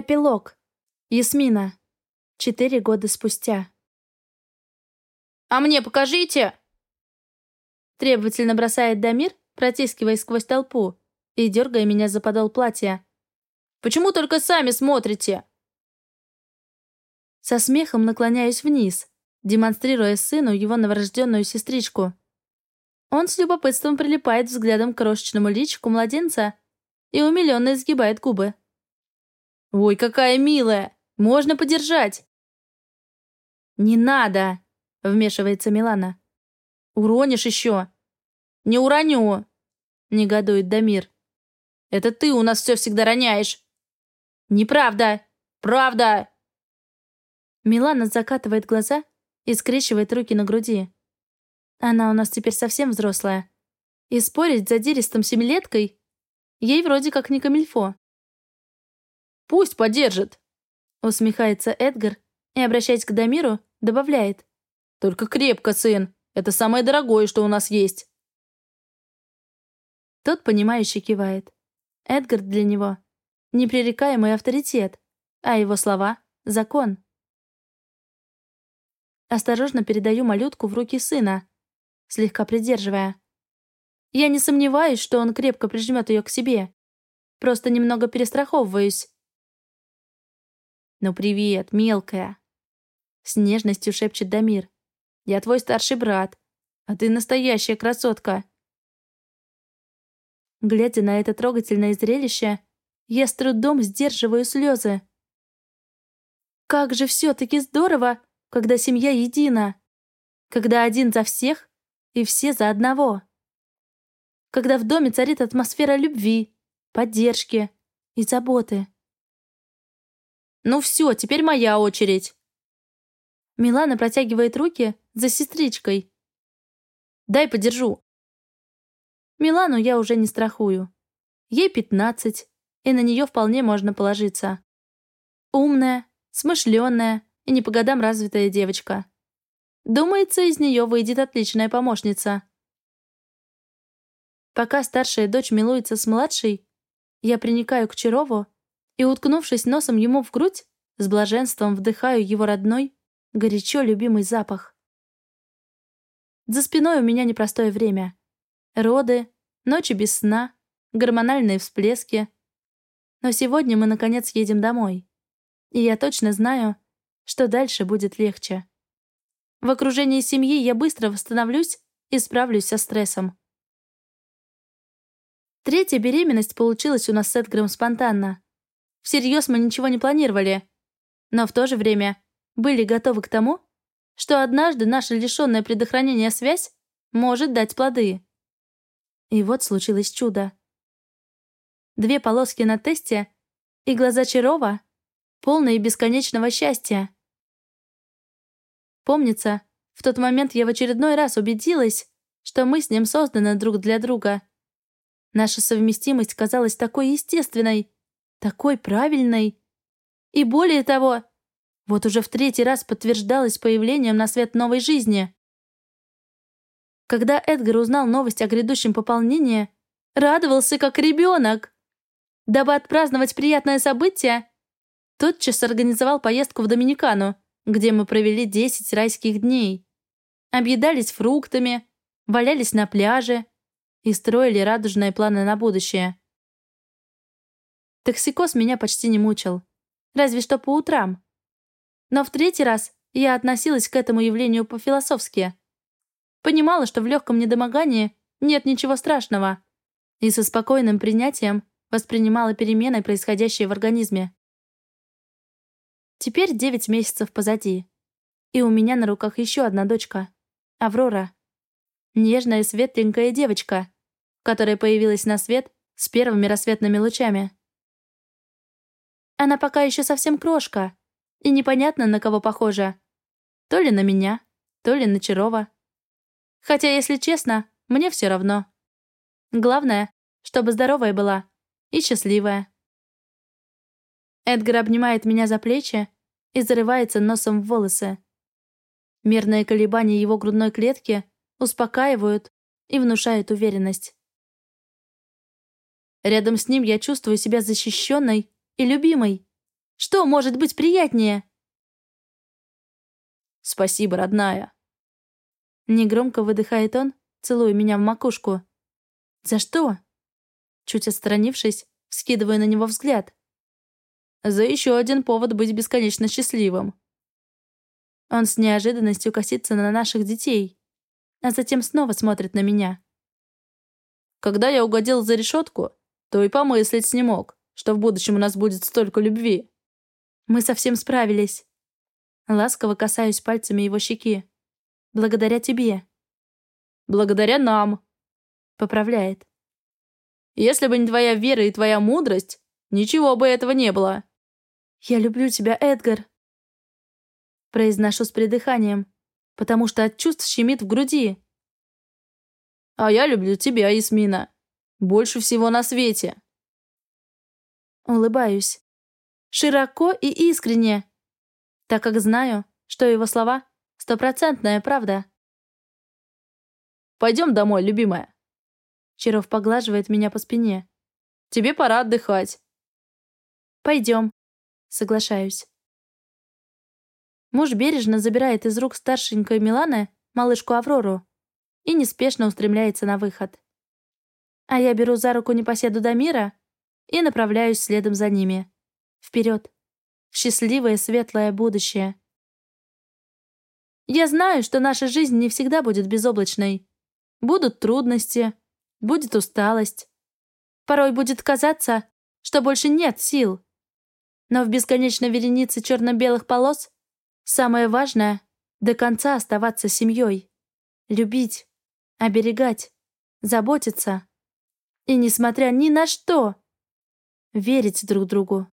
Эпилог. Ясмина. Четыре года спустя. «А мне покажите!» Требовательно бросает Дамир, протискиваясь сквозь толпу и дергая меня за подол платья. «Почему только сами смотрите?» Со смехом наклоняюсь вниз, демонстрируя сыну его новорожденную сестричку. Он с любопытством прилипает взглядом к крошечному личику младенца и умиленно изгибает губы. «Ой, какая милая! Можно подержать!» «Не надо!» — вмешивается Милана. «Уронишь еще!» «Не уроню!» — негодует Дамир. «Это ты у нас все всегда роняешь!» «Неправда! Правда!» Милана закатывает глаза и скрещивает руки на груди. Она у нас теперь совсем взрослая. И спорить за диристом семилеткой ей вроде как не камильфо. Пусть подержит!» Усмехается Эдгар и, обращаясь к Дамиру, добавляет. «Только крепко, сын. Это самое дорогое, что у нас есть». Тот, понимающе кивает. Эдгар для него — непререкаемый авторитет, а его слова — закон. Осторожно передаю малютку в руки сына, слегка придерживая. Я не сомневаюсь, что он крепко прижмет ее к себе. Просто немного перестраховываюсь. «Ну привет, мелкая!» С нежностью шепчет Дамир. «Я твой старший брат, а ты настоящая красотка!» Глядя на это трогательное зрелище, я с трудом сдерживаю слезы. Как же все-таки здорово, когда семья едина. Когда один за всех и все за одного. Когда в доме царит атмосфера любви, поддержки и заботы. «Ну все, теперь моя очередь!» Милана протягивает руки за сестричкой. «Дай подержу!» Милану я уже не страхую. Ей пятнадцать, и на нее вполне можно положиться. Умная, смышленная и не по годам развитая девочка. Думается, из нее выйдет отличная помощница. Пока старшая дочь милуется с младшей, я приникаю к Чарову и, уткнувшись носом ему в грудь, с блаженством вдыхаю его родной, горячо любимый запах. За спиной у меня непростое время. Роды, ночи без сна, гормональные всплески. Но сегодня мы, наконец, едем домой. И я точно знаю, что дальше будет легче. В окружении семьи я быстро восстановлюсь и справлюсь со стрессом. Третья беременность получилась у нас с Эдгаром спонтанно. Всерьез мы ничего не планировали. Но в то же время были готовы к тому, что однажды наша лишенная предохранения связь может дать плоды. И вот случилось чудо. Две полоски на тесте и глаза Чарова, полные бесконечного счастья. Помнится, в тот момент я в очередной раз убедилась, что мы с ним созданы друг для друга. Наша совместимость казалась такой естественной, такой правильной. И более того, вот уже в третий раз подтверждалось появлением на свет новой жизни. Когда Эдгар узнал новость о грядущем пополнении, радовался как ребенок. Дабы отпраздновать приятное событие, тотчас организовал поездку в Доминикану, где мы провели 10 райских дней. Объедались фруктами, валялись на пляже и строили радужные планы на будущее. Токсикоз меня почти не мучил. Разве что по утрам. Но в третий раз я относилась к этому явлению по-философски. Понимала, что в легком недомогании нет ничего страшного. И со спокойным принятием воспринимала перемены, происходящие в организме. Теперь девять месяцев позади. И у меня на руках еще одна дочка. Аврора. Нежная светленькая девочка, которая появилась на свет с первыми рассветными лучами. Она пока еще совсем крошка, и непонятно, на кого похожа. То ли на меня, то ли на Чарова. Хотя, если честно, мне все равно. Главное, чтобы здоровая была и счастливая. Эдгар обнимает меня за плечи и зарывается носом в волосы. Мерные колебания его грудной клетки успокаивают и внушают уверенность. Рядом с ним я чувствую себя защищенной и любимой. Что может быть приятнее? Спасибо, родная. Негромко выдыхает он, целуя меня в макушку. За что? Чуть отстранившись, скидываю на него взгляд. За еще один повод быть бесконечно счастливым. Он с неожиданностью косится на наших детей, а затем снова смотрит на меня. Когда я угодил за решетку, то и помыслить не мог, что в будущем у нас будет столько любви. Мы совсем справились. Ласково касаюсь пальцами его щеки. Благодаря тебе. Благодаря нам. Поправляет. Если бы не твоя вера и твоя мудрость, ничего бы этого не было. Я люблю тебя, Эдгар. Произношу с придыханием, потому что от чувств щемит в груди. А я люблю тебя, Ясмина. Больше всего на свете. Улыбаюсь. Широко и искренне так как знаю, что его слова — стопроцентная правда. «Пойдем домой, любимая». Чаров поглаживает меня по спине. «Тебе пора отдыхать». «Пойдем», — соглашаюсь. Муж бережно забирает из рук старшенькой Миланы малышку Аврору и неспешно устремляется на выход. А я беру за руку непоседу Дамира и направляюсь следом за ними. Вперед в счастливое светлое будущее. Я знаю, что наша жизнь не всегда будет безоблачной. Будут трудности, будет усталость. Порой будет казаться, что больше нет сил. Но в бесконечной веренице черно-белых полос самое важное — до конца оставаться семьей. Любить, оберегать, заботиться. И, несмотря ни на что, верить друг другу.